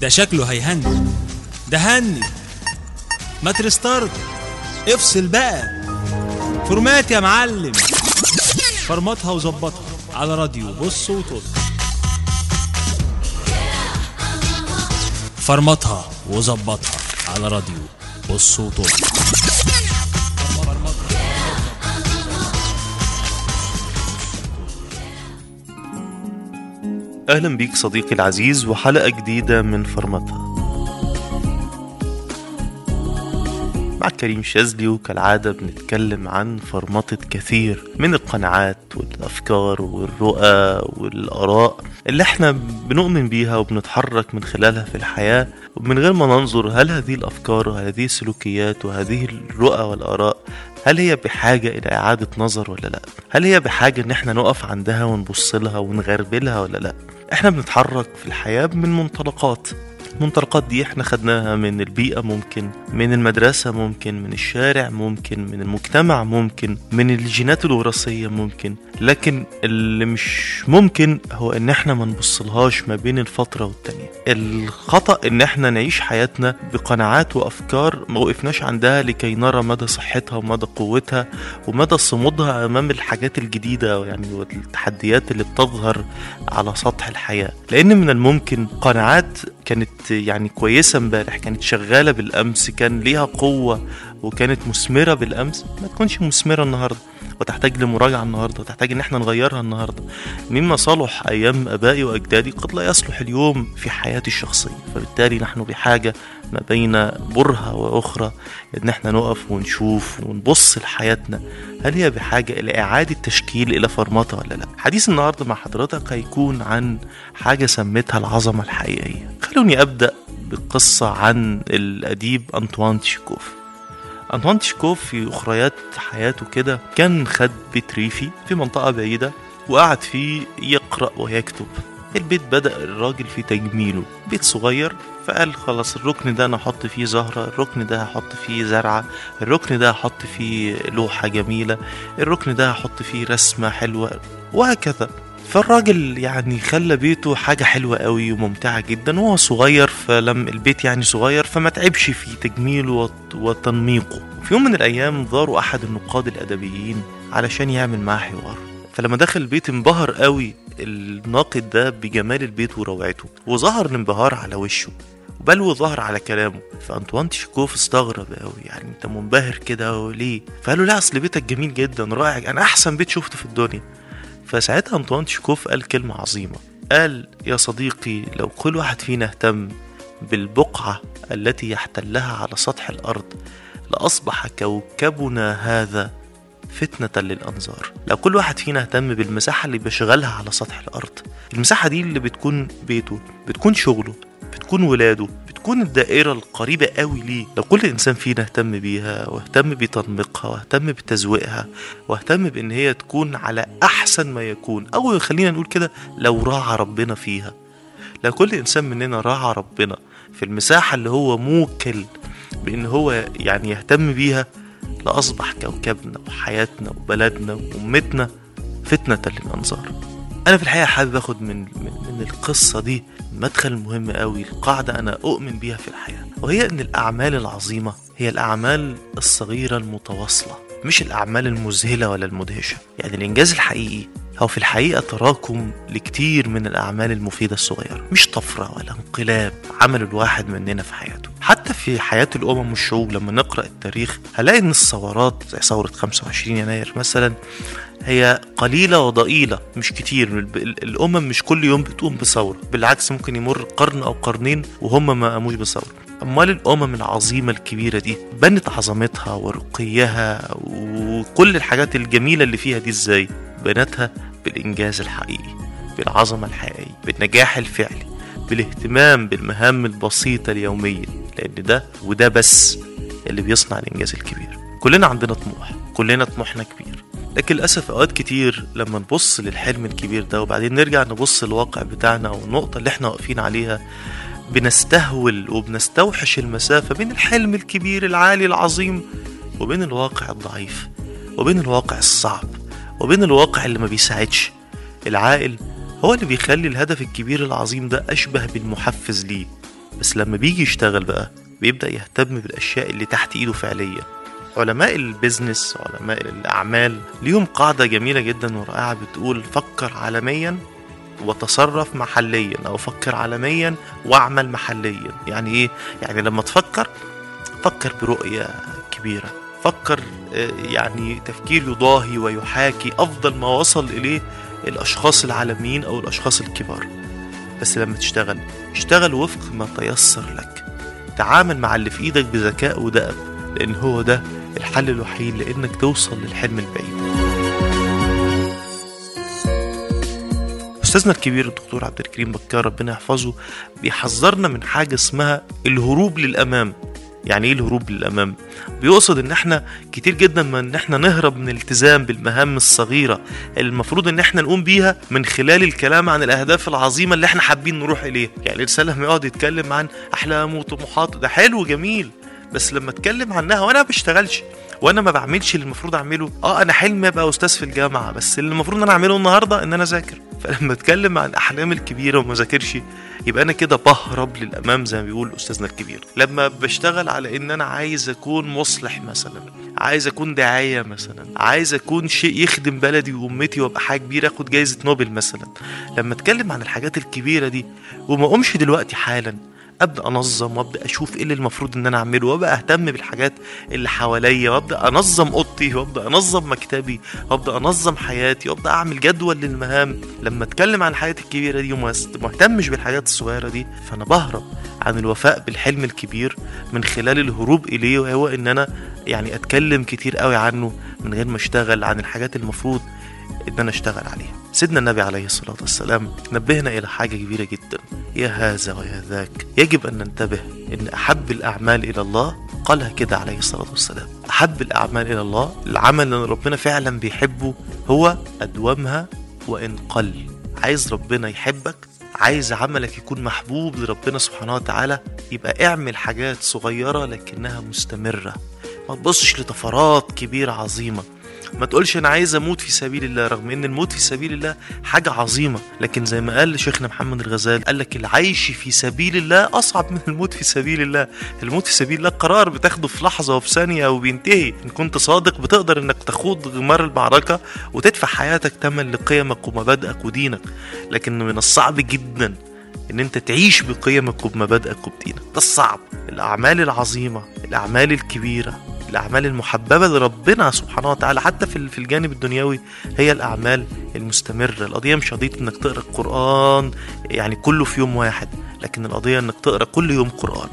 ده شكله هي hang. ده hang. ما ت restart افصل بقى. format يا معلم. فرمطها وظبطها. على راديو. بص وطل. فرمطها وظبطها. على راديو. بص وطل. أهلا بيك صديقي العزيز وحلقة جديدة من فرمتها مع كريم شاذلي وكالعادة بنتكلم عن فرمطة كثير من القناعات والأفكار والرؤى والآراء اللي إحنا بنؤمن بيها وبنتحرك من خلالها في الحياة ومن غير ما ننظر هل هذه الأفكار وهذه السلوكيات وهذه الرؤى والآراء هل هي بحاجة إلى إعادة نظر ولا لأ؟ هل هي بحاجة إن إحنا نقف عندها ونبص لها ونغربلها ولا لأ؟ إحنا بنتحرك في الحياة من منطلقات. المنطلقات دي إحنا خدناها من البيئة ممكن من المدرسة ممكن من الشارع ممكن من المجتمع ممكن من الجينات الوراثية ممكن. لكن اللي مش ممكن هو ان إحنا ما نبصلهاش ما بين الفترة والتانية. الخطأ ان إحنا نعيش حياتنا بقناعات وأفكار ما وقفناش عندها لكي نرى مدى صحتها ومدى قوتها ومدى صمودها أمام الحاجات الجديدة يعني والتحديات اللي بتظهر على سطح الحياة. لأن من الممكن قناعات كانت يعني كويسة امبارح كانت شغالة بالأمس كان ليها قوة وكانت مثمرة بالأمس. ما تكونش مثمرة النهاردة وتحتاج لمراجعة النهاردة وتحتاج إن إحنا نغيرها النهاردة. مما صلح أيام آبائي وأجدادي قد لا يصلح اليوم في حياتي الشخصية. فبالتالي نحن بحاجة ما بين برهة وأخرى إن إحنا نقف ونشوف ونبص لحياتنا. هل هي بحاجة إلى إعادة تشكيل إلى فرمطة ولا لأ؟ حديث النهاردة مع حضرتك هيكون عن حاجة سميتها العظمة الحقيقية. خلوني أبدأ بقصة عن الأديب أنطوان تشيكوف. أنطوان تشيكوف في أخريات حياته كده كان خد بيت ريفي في منطقة بعيدة وقعد فيه يقرأ ويكتب. البيت بدأ الراجل في تجميله. بيت صغير فقال خلاص الركن ده أنا أحط فيه زهرة الركن ده هحط فيه زرعة الركن ده هحط فيه لوحة جميلة الركن ده هحط فيه رسمة حلوة وهكذا. فالراجل يعني خلى بيته حاجة حلوة قوي وممتعة جدا. وهو صغير فلم البيت يعني صغير فما تعبش في تجميله وت- وتنميقه. في يوم من الأيام زاروا أحد النقاد الأدبيين علشان يعمل معاه حوار. فلما دخل البيت انبهر قوي الناقد ده بجمال البيت وروعته وظهر الانبهار على وشه. بل وظهر على كلامه. فأنطوان تشيكوف استغرب قوي يعني أنت منبهر كده ليه فقال له لا أصل بيتك جميل جدا رائع أنا أحسن بيت شفته في الدنيا. فساعتها أنطوان تشيكوف قال كلمة عظيمة. قال يا صديقي لو كل واحد فينا اهتم بالبقعة التي يحتلها على سطح الأرض لأصبح كوكبنا هذا فتنة للأنظار. لو كل واحد فينا اهتم بالمساحة اللي بيشغلها على سطح الأرض المساحة دي اللي بتكون بيته بتكون شغله بتكون ولاده بتكون الدائرة القريبة قوي ليه؟ لو كل إنسان فينا اهتم بيها واهتم بتنميقها واهتم بتزويقها واهتم بإن هي تكون على أحسن ما يكون أو خلينا نقول كده لو راعى ربنا فيها. لو كل إنسان مننا راعى ربنا في المساحة اللي هو موكل بإن هو يعني يهتم بيها لأصبح كوكبنا وحياتنا وبلدنا وأمتنا فتنة للأنظار أنا في الحقيقة حابب أخد من, من, القصة دي مدخل مهم قوي القاعدة أنا أؤمن بيها في الحياة وهي أن الأعمال العظيمة هي الأعمال الصغيرة المتواصلة مش الأعمال المذهلة ولا المدهشة يعني الإنجاز الحقيقي هو في الحقيقة تراكم لكتير من الأعمال المفيدة الصغيرة. مش طفرة ولا انقلاب عمل الواحد مننا في حياته. حتى في حياة الأمم والشعوب لما نقرأ التاريخ هلاقي إن الثورات زي ثورة 25 يناير مثلا هي قليلة وضئيلة مش كتير. ال- ال- الأمم مش كل يوم بتقوم بثورة. بالعكس ممكن يمر قرن أو قرنين وهم ما قاموش بثورة. أمال الأمم العظيمة الكبيرة دي بنت عظمتها ورقيها وكل الحاجات الجميلة اللي فيها دي إزاي؟ بنتها بالإنجاز الحقيقي بالعظمة الحقيقية بالنجاح الفعلي بالاهتمام بالمهام البسيطة اليومية لأن ده وده بس اللي بيصنع الإنجاز الكبير. كلنا عندنا طموح كلنا طموحنا كبير. لكن للأسف أوقات كتير لما نبص للحلم الكبير ده وبعدين نرجع نبص للواقع بتاعنا أو النقطة اللي إحنا واقفين عليها بنستهول وبنستوحش المسافة بين الحلم الكبير العالي العظيم وبين الواقع الضعيف وبين الواقع الصعب. وبين الواقع اللي ما بيساعدش. العاقل هو اللي بيخلي الهدف الكبير العظيم ده أشبه بالمحفز ليه. بس لما بيجي يشتغل بقى بيبدأ يهتم بالأشياء اللي تحت إيده فعليا. علماء البيزنس علماء الأعمال ليهم قاعدة جميلة جدا ورائعة بتقول فكر عالميا وتصرف محليا أو فكر عالميا واعمل محليا. يعني إيه؟ يعني لما تفكر فكر برؤية كبيرة. فكر آه، يعني تفكير يضاهي ويحاكي أفضل ما وصل إليه الأشخاص العالميين أو الأشخاص الكبار. بس لما تشتغل اشتغل وفق ما تيسر لك. تعامل مع اللي في إيدك بذكاء ودأب لأن هو ده الحل الوحيد لأنك توصل للحلم البعيد. أستاذنا الكبير الدكتور عبد الكريم بكار ربنا يحفظه بيحذرنا من حاجة اسمها الهروب للأمام. يعني إيه الهروب للأمام؟ بيقصد إن إحنا كتير جدا من إن إحنا نهرب من الالتزام بالمهام الصغيرة اللي المفروض إن إحنا نقوم بيها من خلال الكلام عن الأهداف العظيمة اللي إحنا حابين نروح إليها. يعني الانسان لما يقعد يتكلم عن أحلامه وطموحاته ده حلو جميل بس لما أتكلم عنها وأنا ما بشتغلش وأنا ما بعملش اللي المفروض أعمله آه أنا حلمي أبقى أستاذ في الجامعة بس اللي المفروض إن أنا أعمله النهارده إن أنا أذاكر. فلما اتكلم عن احلامي الكبيرة وما ذاكرش يبقى أنا كده بهرب للأمام زي ما بيقول استاذنا الكبير لما بشتغل على إن أنا عايز أكون مصلح مثلا عايز أكون داعية مثلا عايز أكون شيء يخدم بلدي وأمتي وأبقى حاجة كبيرة آخد جايزة نوبل مثلا. لما اتكلم عن الحاجات الكبيرة دي وما أقومش دلوقتي حالا أبدأ أنظم وأبدأ أشوف إيه اللي المفروض إن أنا أعمله وابدا أهتم بالحاجات اللي حواليا وأبدأ أنظم أوضتي وأبدأ أنظم مكتبي وأبدأ أنظم حياتي وأبدأ أعمل جدول للمهام. لما أتكلم عن حياتي الكبيرة دي وما أهتمش بالحاجات الصغيرة دي فأنا بهرب عن الوفاء بالحلم الكبير من خلال الهروب إليه وهو إن أنا يعني أتكلم كتير قوي عنه من غير ما أشتغل عن الحاجات المفروض إن أنا أشتغل عليها. سيدنا النبي عليه الصلاة والسلام نبهنا إلى حاجة كبيرة جدا. يا هذا ويا ذاك. يجب أن ننتبه إن أحب الأعمال إلى الله قالها كده عليه الصلاة والسلام. أحب الأعمال إلى الله العمل اللي ربنا فعلا بيحبه هو أدومها وإن قل. عايز ربنا يحبك عايز عملك يكون محبوب لربنا سبحانه وتعالى يبقى اعمل حاجات صغيرة لكنها مستمرة. ما تبصش لطفرات كبيرة عظيمة. ما تقولش أنا عايز أموت في سبيل الله رغم إن الموت في سبيل الله حاجة عظيمة. لكن زي ما قال شيخنا محمد الغزالي قال لك العيش في سبيل الله أصعب من الموت في سبيل الله. الموت في سبيل الله قرار بتاخده في لحظة وفي ثانية وبينتهي إن كنت صادق بتقدر إنك تخوض غمار المعركه وتدفع حياتك ثمن لقيمك ومبادئك ودينك. لكن من الصعب جدا إن أنت تعيش بقيمك وبمبادئك وبدينك. ده الصعب. الأعمال العظيمة الأعمال الكبيرة الأعمال المحببة لربنا سبحانه وتعالى. حتى في الجانب الدنيوي هي الأعمال المستمرة. القضية مش قضيه إنك تقرأ القرآن يعني كله في يوم واحد لكن القضية إنك تقرأ كل يوم قرآن.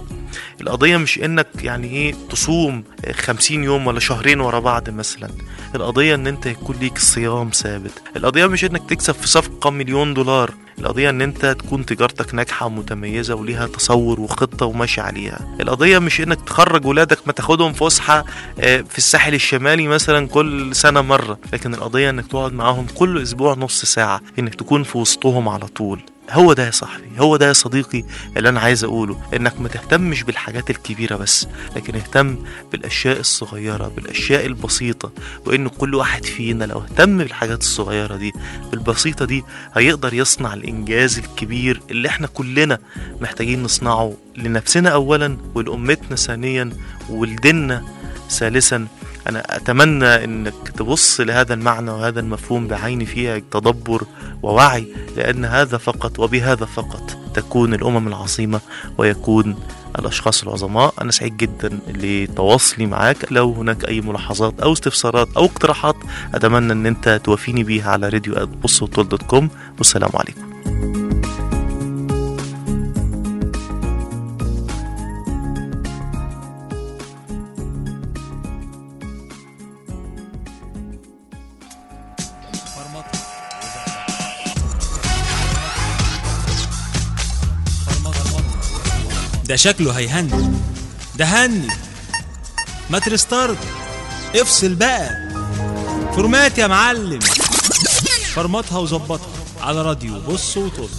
القضية مش إنك يعني إيه تصوم خمسين يوم ولا شهرين ورا بعض مثلا. القضية إن أنت يكون ليك صيام ثابت. القضية مش إنك تكسب في صفقة مليون دولار القضية إن أنت تكون تجارتك ناجحة ومتميزة وليها تصور وخطة وماشي عليها. القضية مش إنك تخرج ولادك ما تاخدهم فسحة آه، في الساحل الشمالي مثلا كل سنة مرة. لكن القضية إنك تقعد معاهم كل أسبوع نص ساعة إنك تكون في وسطهم على طول. هو ده يا صاحبي هو ده يا صديقي اللي أنا عايز أقوله إنك ما تهتمش بالحاجات الكبيرة بس لكن اهتم بالأشياء الصغيرة بالأشياء البسيطة وإن كل واحد فينا لو اهتم بالحاجات الصغيرة دي بالبسيطة دي هيقدر يصنع الإنجاز الكبير اللي إحنا كلنا محتاجين نصنعه لنفسنا اولا ولأمتنا ثانيا ولديننا. ثالثا أنا أتمنى أنك تبص لهذا المعنى وهذا المفهوم بعين فيها تدبر ووعي لأن هذا فقط وبهذا فقط تكون الأمم العظيمة ويكون الأشخاص العظماء. أنا سعيد جدا لتواصلي معاك. لو هناك أي ملاحظات أو استفسارات أو اقتراحات أتمنى أن أنت توافيني بيها على راديو بص دوت كوم والسلام عليكم. ده شكله هي hang. ده hang. ما ت restart افصل بقى. format يا معلم. فرمطها وظبطها. على راديو. بص وطل.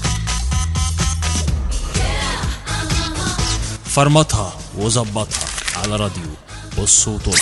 فرمطها وظبطها. على راديو. بص وطل.